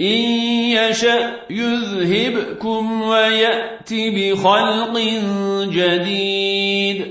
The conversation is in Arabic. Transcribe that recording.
إن يشأ يذهبكم ويأت بخلق جديد